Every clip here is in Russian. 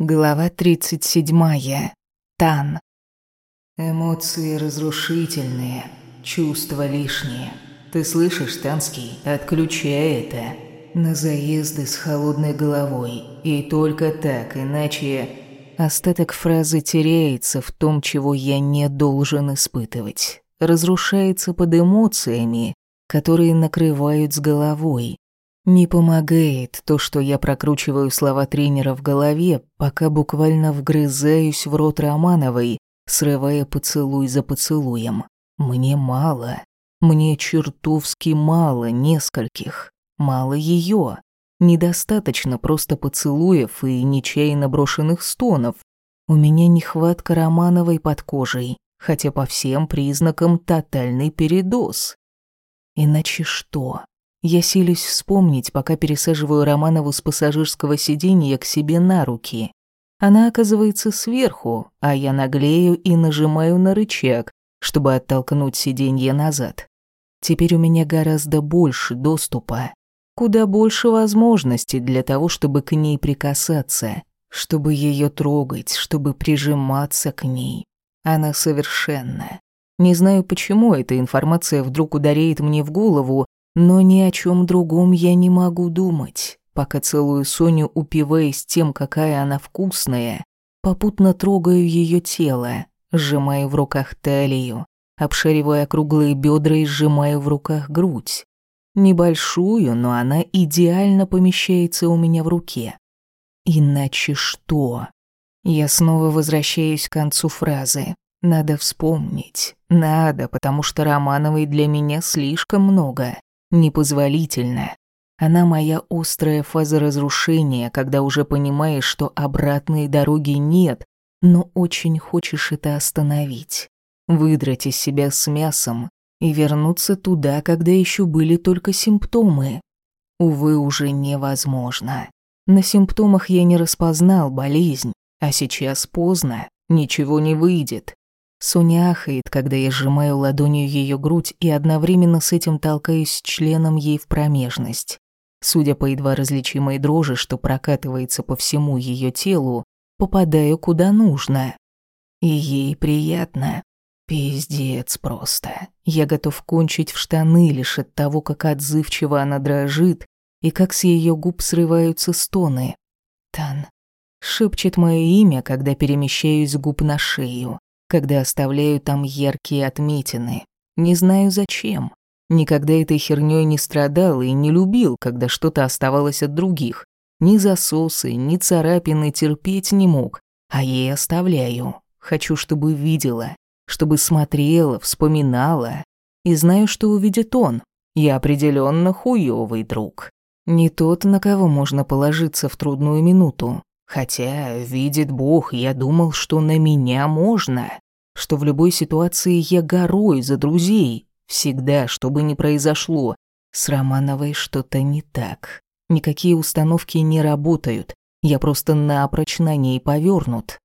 Глава 37. Тан. Эмоции разрушительные, чувства лишние. Ты слышишь, Танский? Отключай это. На заезды с холодной головой. И только так, иначе... Остаток фразы теряется в том, чего я не должен испытывать. Разрушается под эмоциями, которые накрывают с головой. Не помогает то, что я прокручиваю слова тренера в голове, пока буквально вгрызаюсь в рот Романовой, срывая поцелуй за поцелуем. Мне мало. Мне чертовски мало нескольких. Мало ее. Недостаточно просто поцелуев и нечаянно брошенных стонов. У меня нехватка Романовой под кожей, хотя по всем признакам тотальный передоз. Иначе что? Я силюсь вспомнить, пока пересаживаю Романову с пассажирского сиденья к себе на руки. Она оказывается сверху, а я наглею и нажимаю на рычаг, чтобы оттолкнуть сиденье назад. Теперь у меня гораздо больше доступа, куда больше возможностей для того, чтобы к ней прикасаться, чтобы ее трогать, чтобы прижиматься к ней. Она совершенна. Не знаю, почему эта информация вдруг ударяет мне в голову, но ни о чем другом я не могу думать, пока целую Соню, упиваясь тем, какая она вкусная, попутно трогаю ее тело, сжимаю в руках талию, обшаривая круглые бедра и сжимаю в руках грудь. Небольшую, но она идеально помещается у меня в руке. Иначе что? Я снова возвращаюсь к концу фразы. Надо вспомнить. Надо, потому что Романовой для меня слишком много непозволительно. Она моя острая фаза разрушения, когда уже понимаешь, что обратной дороги нет, но очень хочешь это остановить. Выдрать из себя с мясом и вернуться туда, когда еще были только симптомы. Увы, уже невозможно. На симптомах я не распознал болезнь, а сейчас поздно, ничего не выйдет. Соня ахает, когда я сжимаю ладонью ее грудь и одновременно с этим толкаюсь членом ей в промежность. Судя по едва различимой дрожи, что прокатывается по всему ее телу, попадаю куда нужно. И ей приятно. Пиздец просто. Я готов кончить в штаны лишь от того, как отзывчиво она дрожит и как с ее губ срываются стоны. Тан. Шепчет мое имя, когда перемещаюсь губ на шею когда оставляю там яркие отметины. Не знаю зачем. Никогда этой хернёй не страдал и не любил, когда что-то оставалось от других. Ни засосы, ни царапины терпеть не мог, а ей оставляю. Хочу, чтобы видела, чтобы смотрела, вспоминала. И знаю, что увидит он. Я определенно хуёвый друг. Не тот, на кого можно положиться в трудную минуту. Хотя, видит Бог, я думал, что на меня можно, что в любой ситуации я горой за друзей. Всегда, что бы ни произошло, с Романовой что-то не так. Никакие установки не работают. Я просто напрочь на ней повернут.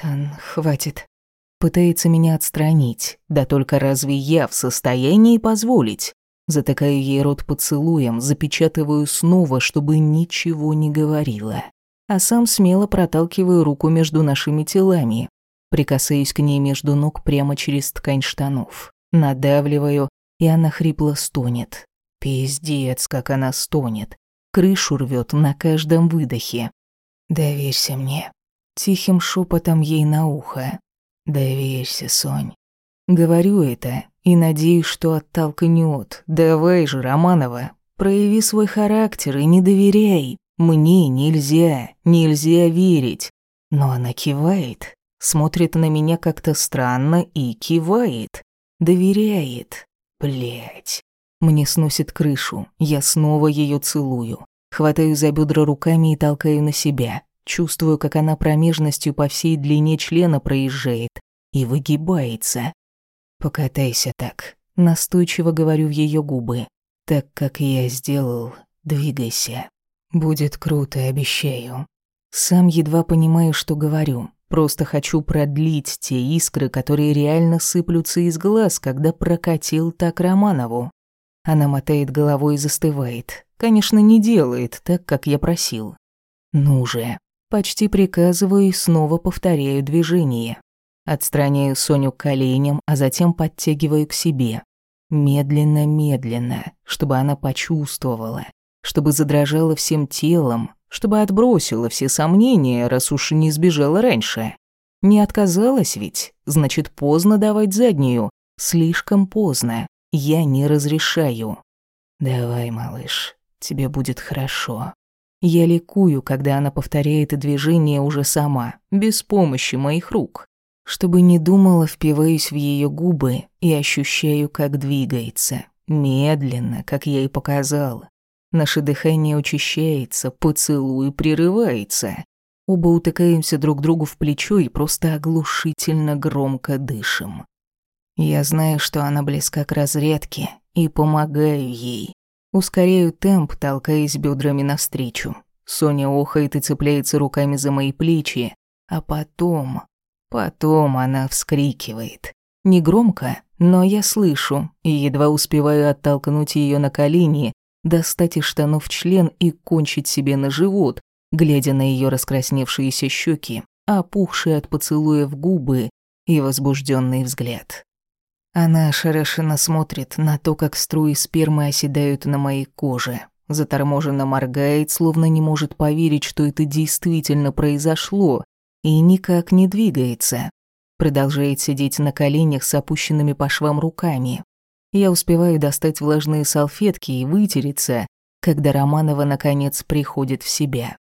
Тан, хватит. Пытается меня отстранить. Да только разве я в состоянии позволить? Затыкаю ей рот поцелуем, запечатываю снова, чтобы ничего не говорила а сам смело проталкиваю руку между нашими телами, прикасаюсь к ней между ног прямо через ткань штанов, надавливаю, и она хрипло стонет. Пиздец, как она стонет. Крышу рвет на каждом выдохе. «Доверься мне», — тихим шепотом ей на ухо. «Доверься, Сонь». Говорю это и надеюсь, что оттолкнет. Давай же, Романова, прояви свой характер и не доверяй. Мне нельзя, нельзя верить. Но она кивает, смотрит на меня как-то странно и кивает. Доверяет. Блять. Мне сносит крышу, я снова ее целую. Хватаю за бедра руками и толкаю на себя. Чувствую, как она промежностью по всей длине члена проезжает и выгибается. «Покатайся так», — настойчиво говорю в ее губы. «Так, как я сделал, двигайся». Будет круто, обещаю. Сам едва понимаю, что говорю. Просто хочу продлить те искры, которые реально сыплются из глаз, когда прокатил так Романову. Она мотает головой и застывает. Конечно, не делает так, как я просил. Ну же. Почти приказываю и снова повторяю движение. Отстраняю Соню коленям, а затем подтягиваю к себе. Медленно-медленно, чтобы она почувствовала, чтобы задрожала всем телом, чтобы отбросила все сомнения, раз уж не сбежала раньше. Не отказалась ведь, значит, поздно давать заднюю. Слишком поздно. Я не разрешаю. Давай, малыш, тебе будет хорошо. Я ликую, когда она повторяет движение уже сама, без помощи моих рук. Чтобы не думала, впиваюсь в ее губы и ощущаю, как двигается. Медленно, как я и показал. Наше дыхание учащается, поцелуй прерывается. Оба утыкаемся друг другу в плечо и просто оглушительно громко дышим. Я знаю, что она близка к разрядке, и помогаю ей. Ускоряю темп, толкаясь бедрами навстречу. Соня охает и цепляется руками за мои плечи, а потом... Потом она вскрикивает. Негромко, но я слышу и едва успеваю оттолкнуть ее на колени, достать из штанов член и кончить себе на живот, глядя на ее раскрасневшиеся щеки, опухшие от поцелуев губы и возбужденный взгляд. Она ошарашенно смотрит на то, как струи спермы оседают на моей коже, заторможенно моргает, словно не может поверить, что это действительно произошло, и никак не двигается. Продолжает сидеть на коленях с опущенными по швам руками. Я успеваю достать влажные салфетки и вытереться, когда Романова наконец приходит в себя.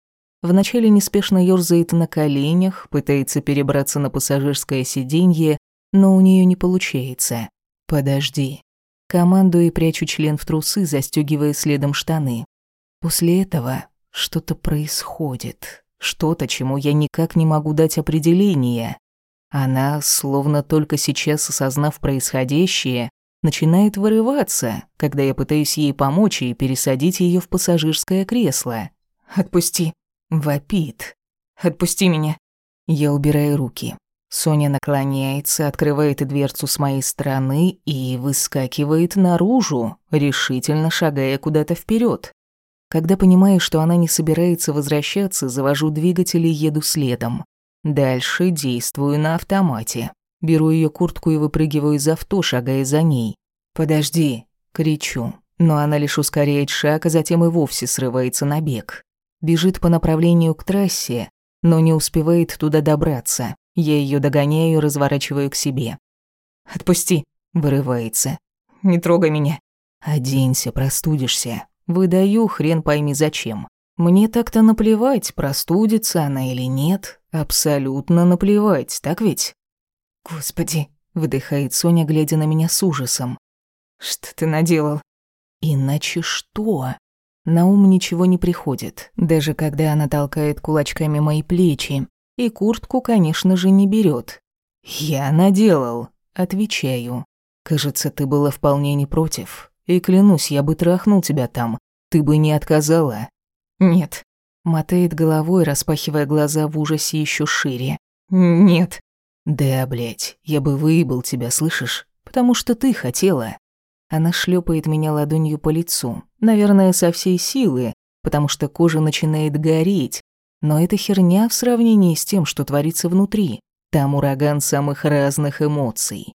Вначале неспешно ёрзает на коленях, пытается перебраться на пассажирское сиденье, но у нее не получается. Подожди. Командую и прячу член в трусы, застегивая следом штаны. После этого что-то происходит. Что-то, чему я никак не могу дать определение. Она, словно только сейчас осознав происходящее, начинает вырываться, когда я пытаюсь ей помочь и пересадить ее в пассажирское кресло. «Отпусти!» — вопит. «Отпусти меня!» Я убираю руки. Соня наклоняется, открывает дверцу с моей стороны и выскакивает наружу, решительно шагая куда-то вперед. Когда понимаю, что она не собирается возвращаться, завожу двигатель и еду следом. Дальше действую на автомате. Беру ее куртку и выпрыгиваю из авто, шагая за ней. «Подожди!» — кричу. Но она лишь ускоряет шаг, а затем и вовсе срывается на бег. Бежит по направлению к трассе, но не успевает туда добраться. Я ее догоняю и разворачиваю к себе. «Отпусти!» — вырывается. «Не трогай меня!» «Оденься, простудишься. Выдаю хрен пойми зачем. Мне так-то наплевать, простудится она или нет. Абсолютно наплевать, так ведь?» «Господи!» — выдыхает Соня, глядя на меня с ужасом. «Что ты наделал?» «Иначе что?» На ум ничего не приходит, даже когда она толкает кулачками мои плечи, и куртку, конечно же, не берет. «Я наделал», — отвечаю. «Кажется, ты была вполне не против. И клянусь, я бы трахнул тебя там. Ты бы не отказала». «Нет». Мотает головой, распахивая глаза в ужасе еще шире. «Нет». «Да, блядь, я бы выебал тебя, слышишь? Потому что ты хотела». Она шлепает меня ладонью по лицу, наверное, со всей силы, потому что кожа начинает гореть, но это херня в сравнении с тем, что творится внутри. Там ураган самых разных эмоций.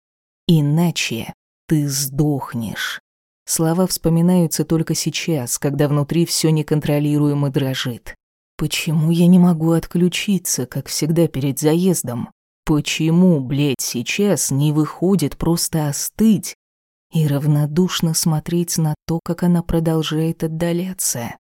Иначе ты сдохнешь. Слова вспоминаются только сейчас, когда внутри все неконтролируемо дрожит. Почему я не могу отключиться, как всегда перед заездом? Почему, блядь, сейчас не выходит просто остыть и равнодушно смотреть на то, как она продолжает отдаляться?